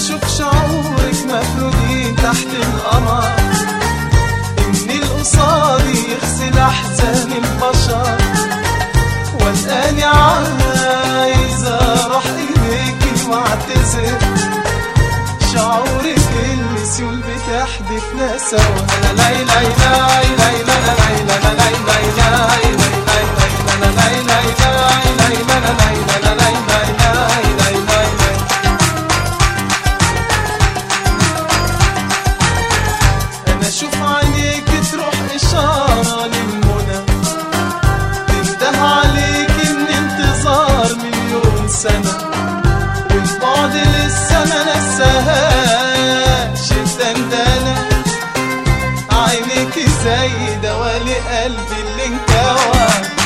أشوف شعورك مفرودين تحت القمر. إن القصار يغسل أحزان البشر. والآن عايز أروح إليك وأعتذر. شعورك اللي سيول بتحدثنا سوا لا لا لا. السما والبعد ما نساهاش الدندنة عينيكي زي دوالي قلبي اللي انكواك